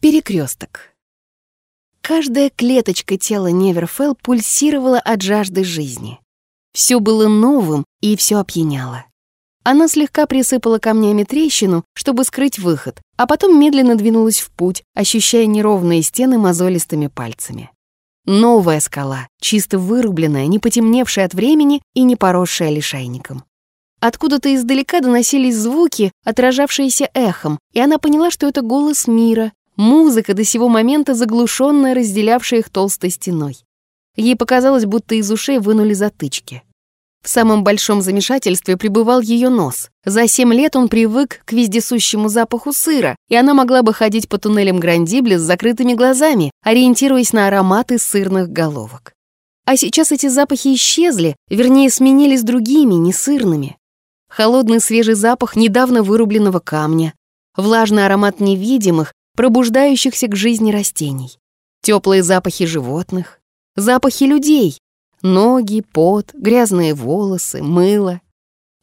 Перекресток. Каждая клеточка тела Неверфелл пульсировала от жажды жизни. Все было новым и все опьяняло. Она слегка присыпала камнями трещину, чтобы скрыть выход, а потом медленно двинулась в путь, ощущая неровные стены мозолистыми пальцами. Новая скала, чисто вырубленная, не потемневшая от времени и не поросшая лишайником. Откуда-то издалека доносились звуки, отражавшиеся эхом, и она поняла, что это голос мира, Музыка, до сего момента заглушенная, разделявшая их толстой стеной. Ей показалось, будто из ушей вынули затычки. В самом большом замешательстве пребывал ее нос. За семь лет он привык к вездесущему запаху сыра, и она могла бы ходить по туннелям Грандибли с закрытыми глазами, ориентируясь на ароматы сырных головок. А сейчас эти запахи исчезли, вернее, сменились другими, не сырными. Холодный свежий запах недавно вырубленного камня, влажный аромат невидимых, пробуждающихся к жизни растений, теплые запахи животных, запахи людей, ноги, пот, грязные волосы, мыло.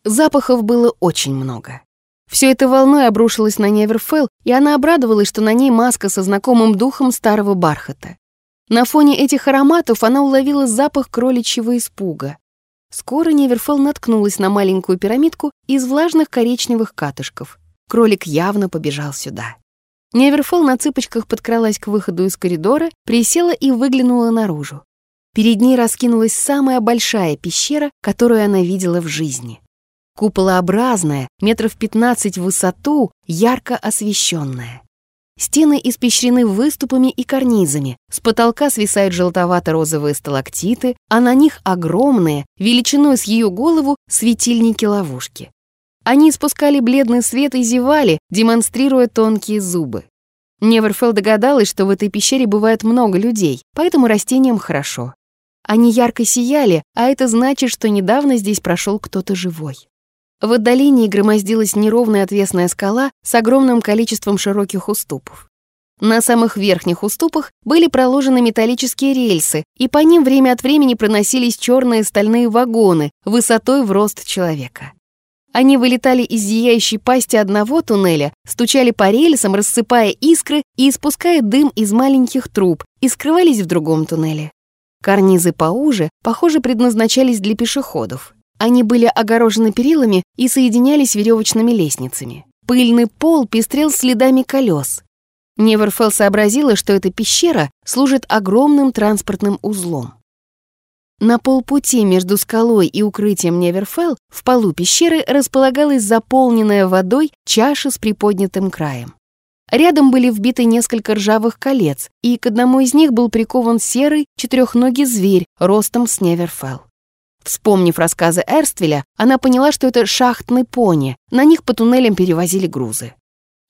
Запахов было очень много. Все это волной обрушилось на Неверфелл, и она обрадовалась, что на ней маска со знакомым духом старого бархата. На фоне этих ароматов она уловила запах кроличьего испуга. Скоро Неверфелл наткнулась на маленькую пирамидку из влажных коричневых катышков. Кролик явно побежал сюда. Неверфол на цыпочках подкралась к выходу из коридора, присела и выглянула наружу. Перед ней раскинулась самая большая пещера, которую она видела в жизни. Куполообразная, метров 15 в высоту, ярко освещенная. Стены испещрены выступами и карнизами, с потолка свисают желтовато-розовые сталактиты, а на них огромные, величиной с ее голову, светильники-ловушки. Они испускали бледный свет и зевали, демонстрируя тонкие зубы. Неверфелл догадалась, что в этой пещере бывает много людей, поэтому растениям хорошо. Они ярко сияли, а это значит, что недавно здесь прошел кто-то живой. В отдалении громоздилась неровная отвесная скала с огромным количеством широких уступов. На самых верхних уступах были проложены металлические рельсы, и по ним время от времени проносились черные стальные вагоны высотой в рост человека. Они вылетали из зияющей пасти одного туннеля, стучали по рельсам, рассыпая искры и испуская дым из маленьких труб, и скрывались в другом туннеле. Карнизы поуже, похоже, предназначались для пешеходов. Они были огорожены перилами и соединялись веревочными лестницами. Пыльный пол пестрел следами колес. Неверфелл сообразила, что эта пещера служит огромным транспортным узлом. На полпути между скалой и укрытием Неверфелл в полу пещеры располагалась заполненная водой чаша с приподнятым краем. Рядом были вбиты несколько ржавых колец, и к одному из них был прикован серый четырехногий зверь ростом с Неверфелл. Вспомнив рассказы Эрствеля, она поняла, что это шахтный пони, на них по туннелям перевозили грузы.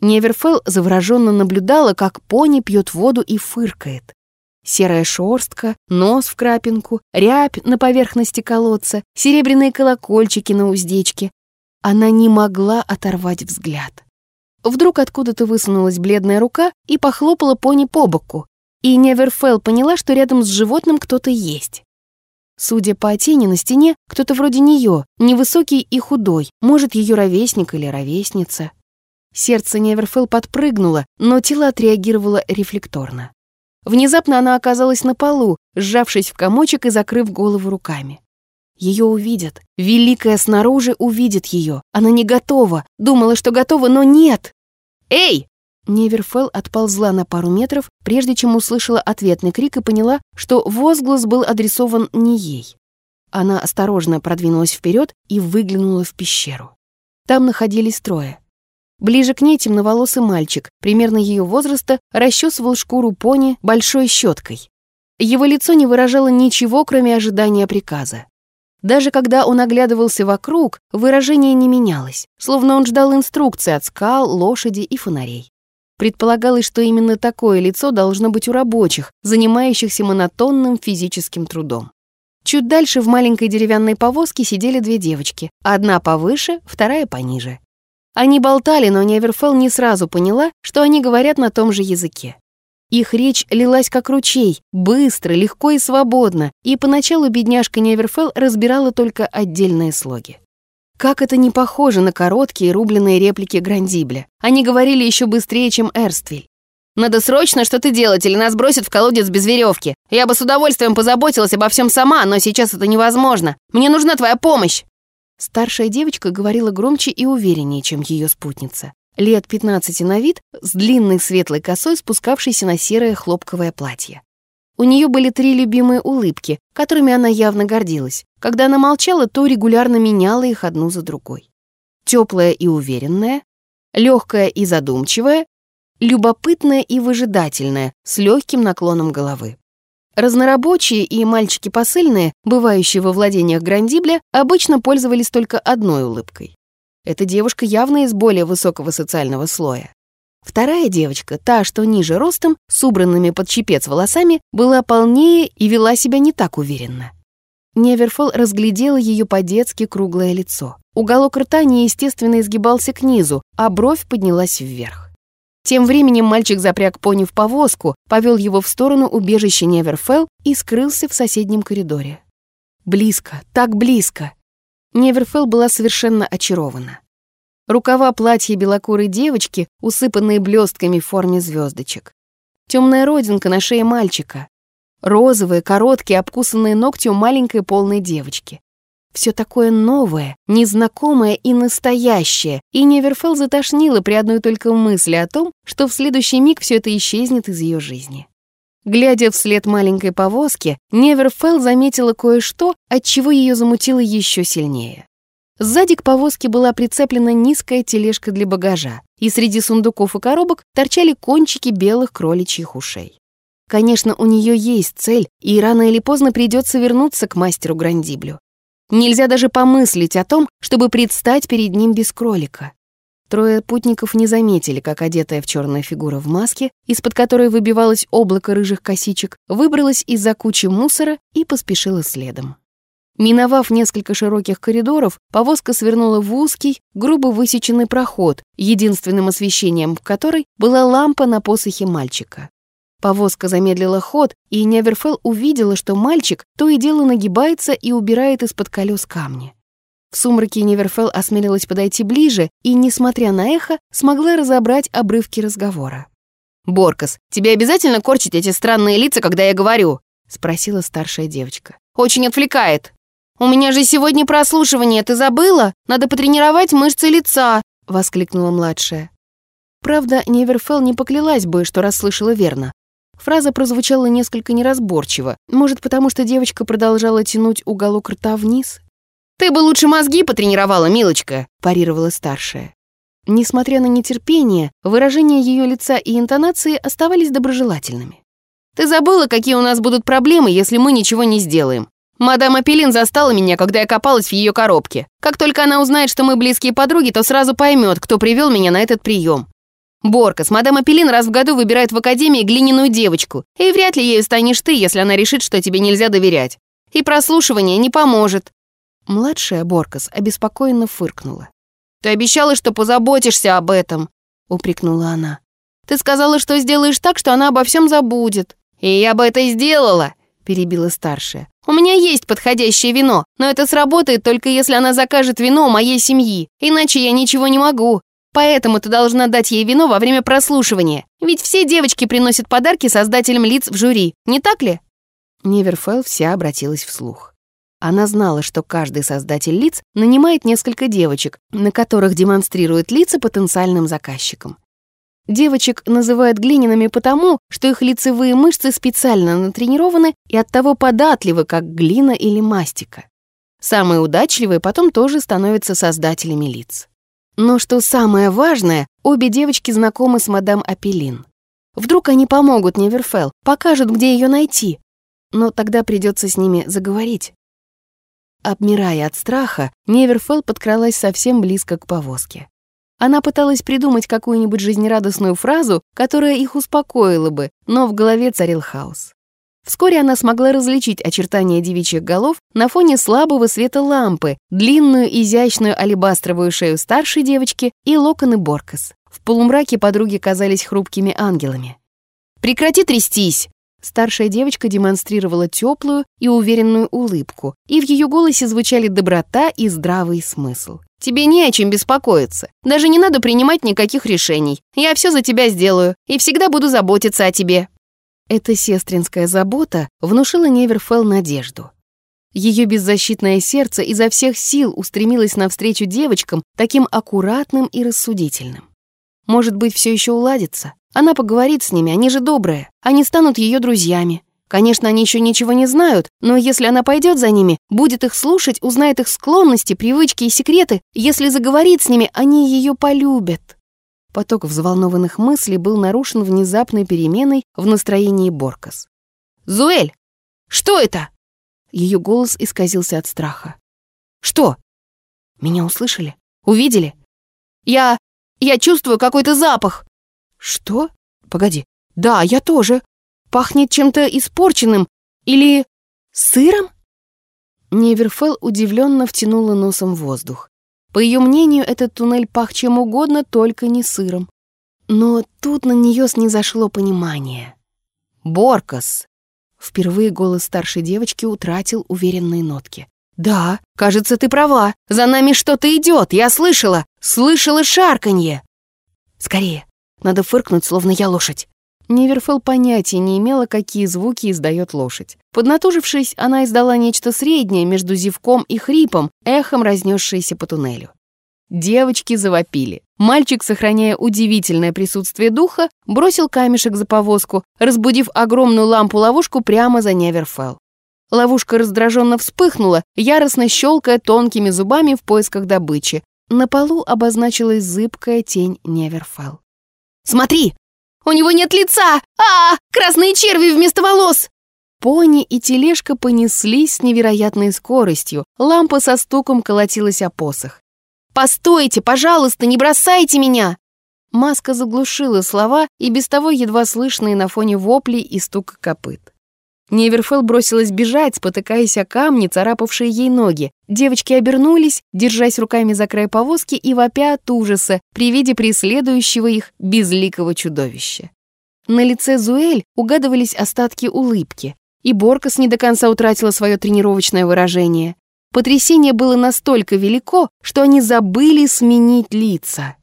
Неверфелл завороженно наблюдала, как пони пьет воду и фыркает. Серая шорстка, нос в крапинку, рябь на поверхности колодца, серебряные колокольчики на уздечке. Она не могла оторвать взгляд. Вдруг откуда-то высунулась бледная рука и похлопала пони по боку, и Неверфелл поняла, что рядом с животным кто-то есть. Судя по тени на стене, кто-то вроде нее, невысокий и худой, может, ее ровесник или ровесница. Сердце Неверфелл подпрыгнуло, но тело отреагировало рефлекторно. Внезапно она оказалась на полу, сжавшись в комочек и закрыв голову руками. Ее увидят. Великая снаружи увидит ее. Она не готова. Думала, что готова, но нет. «Эй!» Неверфелл отползла на пару метров, прежде чем услышала ответный крик и поняла, что возглас был адресован не ей. Она осторожно продвинулась вперед и выглянула в пещеру. Там находились трое. Ближе к ней темноволосый мальчик, примерно ее возраста, расчесывал шкуру пони большой щеткой. Его лицо не выражало ничего, кроме ожидания приказа. Даже когда он оглядывался вокруг, выражение не менялось, словно он ждал инструкции от скал, лошади и фонарей. Предполагалось, что именно такое лицо должно быть у рабочих, занимающихся монотонным физическим трудом. Чуть дальше в маленькой деревянной повозке сидели две девочки, одна повыше, вторая пониже. Они болтали, но Неверфелл не сразу поняла, что они говорят на том же языке. Их речь лилась как ручей, быстро, легко и свободно, и поначалу бедняжка Неверфелл разбирала только отдельные слоги. Как это не похоже на короткие рубленые реплики Грандибля. Они говорили еще быстрее, чем Эрствиль. Надо срочно что-то делать, или нас бросят в колодец без веревки. Я бы с удовольствием позаботилась обо всем сама, но сейчас это невозможно. Мне нужна твоя помощь!» Старшая девочка говорила громче и увереннее, чем ее спутница. Лет 15 на вид, с длинной светлой косой, спускавшейся на серое хлопковое платье. У нее были три любимые улыбки, которыми она явно гордилась. Когда она молчала, то регулярно меняла их одну за другой. Теплая и уверенная, легкая и задумчивая, любопытная и выжидательная, с легким наклоном головы. Разнорабочие и мальчики посыльные, бывающие во владениях Грандибля, обычно пользовались только одной улыбкой. Эта девушка явно из более высокого социального слоя. Вторая девочка, та, что ниже ростом, с убранными под чепец волосами, была полнее и вела себя не так уверенно. Неверфол разглядела ее по-детски круглое лицо. Уголок рта неестественно изгибался к низу, а бровь поднялась вверх. Тем временем мальчик запряг пони в повозку, повел его в сторону убежища Неверфелл и скрылся в соседнем коридоре. Близко, так близко. Неверфелл была совершенно очарована. Рукава платья белокурой девочки, усыпанные блестками в форме звездочек. Темная родинка на шее мальчика. Розовые, короткие, обкусанные ногти у маленькой полной девочки. Все такое новое, незнакомое и настоящее, и Неверфелл затошнило при одной только мысли о том, что в следующий миг все это исчезнет из ее жизни. Глядя вслед маленькой повозки, Неверфелл заметила кое-что, от чего ее замутило еще сильнее. Сзади к повозке была прицеплена низкая тележка для багажа, и среди сундуков и коробок торчали кончики белых кроличьих ушей. Конечно, у нее есть цель, и рано или поздно придется вернуться к мастеру Грандиблю. Нельзя даже помыслить о том, чтобы предстать перед ним без кролика. Трое путников не заметили, как одетая в черная фигура в маске, из-под которой выбивалось облако рыжих косичек, выбралась из-за кучи мусора и поспешила следом. Миновав несколько широких коридоров, повозка свернула в узкий, грубо высеченный проход, единственным освещением в которой была лампа на посохе мальчика. Повозка замедлила ход, и Неверфелл увидела, что мальчик то и дело нагибается и убирает из-под колес камни. В сумраке Неверфелл осмелилась подойти ближе и, несмотря на эхо, смогла разобрать обрывки разговора. «Боркас, тебе обязательно корчить эти странные лица, когда я говорю?» — спросила старшая девочка. «Очень отвлекает. У меня же сегодня прослушивание, ты забыла? Надо потренировать мышцы лица!» — воскликнула младшая. Правда, Неверфелл не поклялась бы, что расслышала верно. Фраза прозвучала несколько неразборчиво, может, потому что девочка продолжала тянуть уголок рта вниз? «Ты бы лучше мозги потренировала, милочка», – парировала старшая. Несмотря на нетерпение, выражение ее лица и интонации оставались доброжелательными. «Ты забыла, какие у нас будут проблемы, если мы ничего не сделаем? Мадам Апеллин застала меня, когда я копалась в ее коробке. Как только она узнает, что мы близкие подруги, то сразу поймет, кто привел меня на этот прием. Боркас, мадам Апеллин раз в году выбирает в академии глиняную девочку, и вряд ли ею станешь ты, если она решит, что тебе нельзя доверять. И прослушивание не поможет». Младшая Боркас обеспокоенно фыркнула. «Ты обещала, что позаботишься об этом», — упрекнула она. «Ты сказала, что сделаешь так, что она обо всем забудет». «И я бы это сделала», — перебила старшая. «У меня есть подходящее вино, но это сработает только если она закажет вино моей семьи, иначе я ничего не могу. Поэтому ты должна дать ей вино во время прослушивания. Ведь все девочки приносят подарки создателям лиц в жюри, не так ли?» Неверфелл вся обратилась вслух. Она знала, что каждый создатель лиц нанимает несколько девочек, на которых демонстрирует лица потенциальным заказчикам. Девочек называют глиняными потому, что их лицевые мышцы специально натренированы и оттого податливы, как глина или мастика. Самые удачливые потом тоже становятся создателями лиц. Но что самое важное, обе девочки знакомы с мадам Апеллин. Вдруг они помогут Неверфелл, покажут, где ее найти. Но тогда придется с ними заговорить. Обмирая от страха, Неверфелл подкралась совсем близко к повозке. Она пыталась придумать какую-нибудь жизнерадостную фразу, которая их успокоила бы, но в голове царил хаос. Вскоре она смогла различить очертания девичьих голов на фоне слабого света лампы, длинную изящную алебастровую шею старшей девочки и локоны Боркас. В полумраке подруги казались хрупкими ангелами. «Прекрати трястись!» Старшая девочка демонстрировала теплую и уверенную улыбку, и в ее голосе звучали доброта и здравый смысл. Тебе не о чем беспокоиться. Даже не надо принимать никаких решений. Я все за тебя сделаю и всегда буду заботиться о тебе». Эта сестринская забота внушила Неверфелл надежду. Ее беззащитное сердце изо всех сил устремилось навстречу девочкам, таким аккуратным и рассудительным. Может быть, все еще уладится? Она поговорит с ними, они же добрые. Они станут ее друзьями. Конечно, они еще ничего не знают, но если она пойдет за ними, будет их слушать, узнает их склонности, привычки и секреты, если заговорит с ними, они ее полюбят. Поток взволнованных мыслей был нарушен внезапной переменой в настроении Боркас. «Зуэль! Что это?» Ее голос исказился от страха. «Что? Меня услышали? Увидели? Я... я чувствую какой-то запах!» «Что? Погоди. Да, я тоже. Пахнет чем-то испорченным или сыром?» Неверфелл удивленно втянула носом воздух. По ее мнению, этот туннель пах чем угодно, только не сыром. Но тут на нее снизошло понимание. «Боркас!» Впервые голос старшей девочки утратил уверенные нотки. «Да, кажется, ты права. За нами что-то идет, я слышала. Слышала шарканье!» «Скорее, надо фыркнуть, словно я лошадь». Неверфелл понятия не имела, какие звуки издает лошадь. Поднатужившись, она издала нечто среднее между зевком и хрипом, эхом разнесшееся по туннелю. Девочки завопили. Мальчик, сохраняя удивительное присутствие духа, бросил камешек за повозку, разбудив огромную лампу-ловушку прямо за Неверфелл. Ловушка раздраженно вспыхнула, яростно щелкая тонкими зубами в поисках добычи. На полу обозначилась зыбкая тень Неверфелл. «Смотри! У него нет лица! а, -а, -а Красные черви вместо волос!» Пони и тележка понеслись с невероятной скоростью. Лампа со стуком колотилась о посох. «Постойте, пожалуйста, не бросайте меня!» Маска заглушила слова и без того едва слышные на фоне воплей и стука копыт. Неверфелл бросилась бежать, спотыкаясь о камни, царапавшие ей ноги. Девочки обернулись, держась руками за край повозки и вопя от ужаса при виде преследующего их безликого чудовища. На лице Зуэль угадывались остатки улыбки, и Боркас не до конца утратила свое тренировочное выражение. Потрясение было настолько велико, что они забыли сменить лица.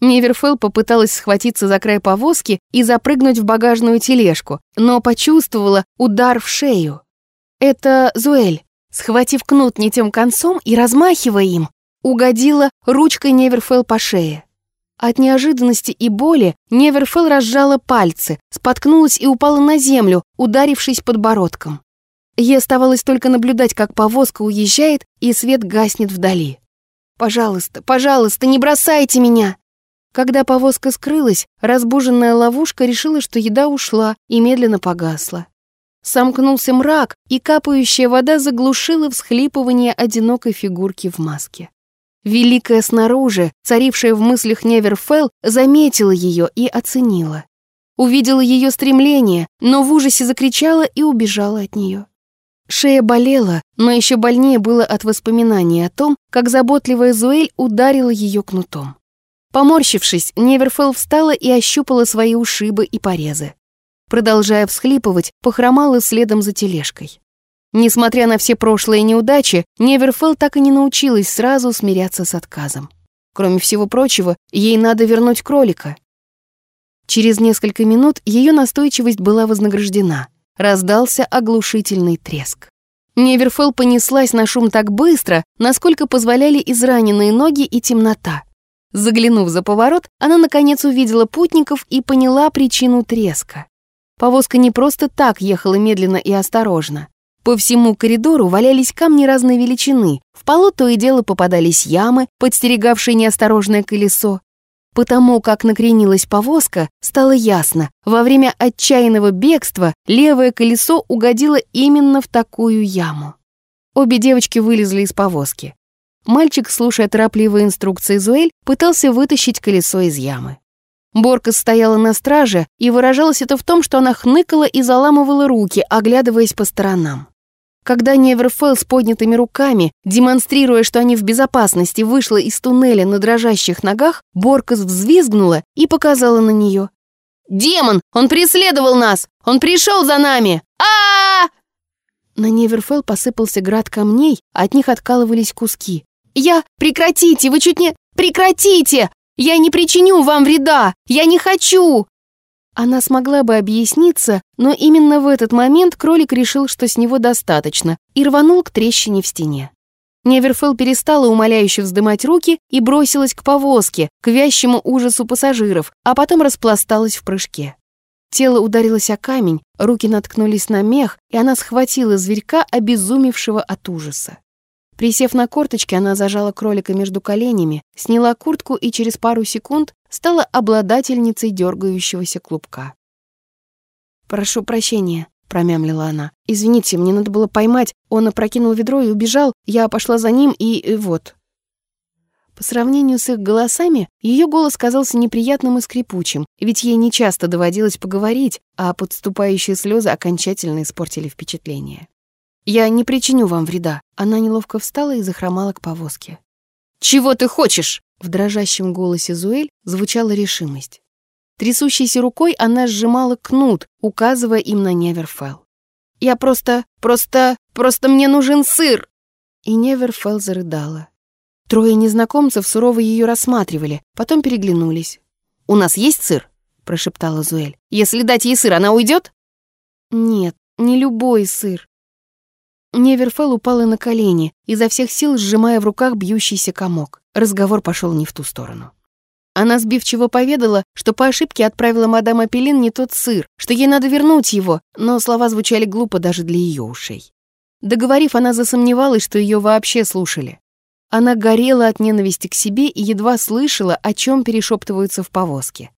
Неверфелл попыталась схватиться за край повозки и запрыгнуть в багажную тележку, но почувствовала удар в шею. Это Зуэль, схватив кнут не тем концом и размахивая им, угодила ручкой Неверфелл по шее. От неожиданности и боли Неверфелл разжала пальцы, споткнулась и упала на землю, ударившись подбородком. Ей оставалось только наблюдать, как повозка уезжает, и свет гаснет вдали. «Пожалуйста, пожалуйста, не бросайте меня!» Когда повозка скрылась, разбуженная ловушка решила, что еда ушла и медленно погасла. Сомкнулся мрак, и капающая вода заглушила всхлипывание одинокой фигурки в маске. Великая снаружи, царившая в мыслях Неверфелл, заметила ее и оценила. Увидела ее стремление, но в ужасе закричала и убежала от нее. Шея болела, но еще больнее было от воспоминаний о том, как заботливая Зуэль ударила ее кнутом. Поморщившись, Неверфелл встала и ощупала свои ушибы и порезы. Продолжая всхлипывать, похромала следом за тележкой. Несмотря на все прошлые неудачи, Неверфелл так и не научилась сразу смиряться с отказом. Кроме всего прочего, ей надо вернуть кролика. Через несколько минут ее настойчивость была вознаграждена. Раздался оглушительный треск. Неверфелл понеслась на шум так быстро, насколько позволяли израненные ноги и темнота. Заглянув за поворот, она наконец увидела путников и поняла причину треска. Повозка не просто так ехала медленно и осторожно. По всему коридору валялись камни разной величины, в полу то и дело попадались ямы, подстерегавшие неосторожное колесо. Потому как накренилась повозка, стало ясно, во время отчаянного бегства левое колесо угодило именно в такую яму. Обе девочки вылезли из повозки. Мальчик, слушая торопливые инструкции Зуэль, пытался вытащить колесо из ямы. Борка стояла на страже, и выражалось это в том, что она хныкала и заламывала руки, оглядываясь по сторонам. Когда Неверфелл с поднятыми руками, демонстрируя, что они в безопасности, вышла из туннеля на дрожащих ногах, Боркас взвизгнула и показала на нее. «Демон! Он преследовал нас! Он пришел за нами! а, -а, На Неверфелл посыпался град камней, от них откалывались куски. Я... Прекратите! Вы чуть не... Прекратите! Я не причиню вам вреда! Я не хочу!» Она смогла бы объясниться, но именно в этот момент кролик решил, что с него достаточно, и рванул к трещине в стене. Неверфелл перестала умоляюще вздымать руки и бросилась к повозке, к вящему ужасу пассажиров, а потом распласталась в прыжке. Тело ударилось о камень, руки наткнулись на мех, и она схватила зверька, обезумевшего от ужаса. Присев на корточки, она зажала кролика между коленями, сняла куртку и через пару секунд стала обладательницей дергающегося клубка. «Прошу прощения», — промямлила она. «Извините, мне надо было поймать. Он опрокинул ведро и убежал. Я пошла за ним, и, и вот». По сравнению с их голосами, ее голос казался неприятным и скрипучим, ведь ей нечасто доводилось поговорить, а подступающие слезы окончательно испортили впечатление. «Я не причиню вам вреда». Она неловко встала и захромала к повозке. «Чего ты хочешь?» В дрожащем голосе Зуэль звучала решимость. Трясущейся рукой она сжимала кнут, указывая им на Неверфелл. «Я просто... просто... просто мне нужен сыр!» И Неверфелл зарыдала. Трое незнакомцев сурово ее рассматривали, потом переглянулись. «У нас есть сыр?» — прошептала Зуэль. «Если дать ей сыр, она уйдет?» «Нет, не любой сыр». Неверфелл упала на колени, изо всех сил сжимая в руках бьющийся комок. Разговор пошел не в ту сторону. Она сбивчиво поведала, что по ошибке отправила мадам Апеллин не тот сыр, что ей надо вернуть его, но слова звучали глупо даже для ее ушей. Договорив, она засомневалась, что ее вообще слушали. Она горела от ненависти к себе и едва слышала, о чем перешептываются в повозке.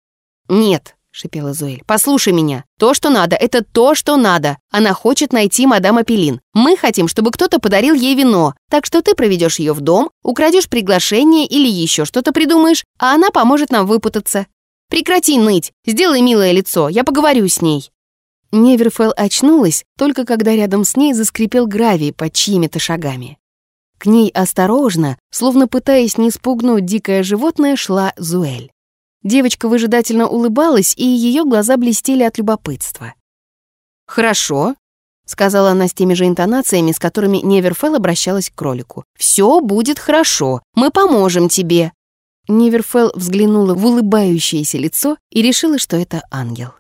«Нет», — шипела Зоэль, — «послушай меня. То, что надо, это то, что надо. Она хочет найти мадам Апеллин. Мы хотим, чтобы кто-то подарил ей вино. Так что ты проведешь ее в дом, украдешь приглашение или еще что-то придумаешь, а она поможет нам выпутаться. Прекрати ныть, сделай милое лицо, я поговорю с ней». Неверфелл очнулась, только когда рядом с ней заскрипел гравий под чьими-то шагами. К ней осторожно, словно пытаясь не спугнуть дикое животное, шла Зуэль. Девочка выжидательно улыбалась, и ее глаза блестели от любопытства. «Хорошо», — сказала она с теми же интонациями, с которыми Неверфелл обращалась к кролику. «Все будет хорошо, мы поможем тебе». Неверфелл взглянула в улыбающееся лицо и решила, что это ангел.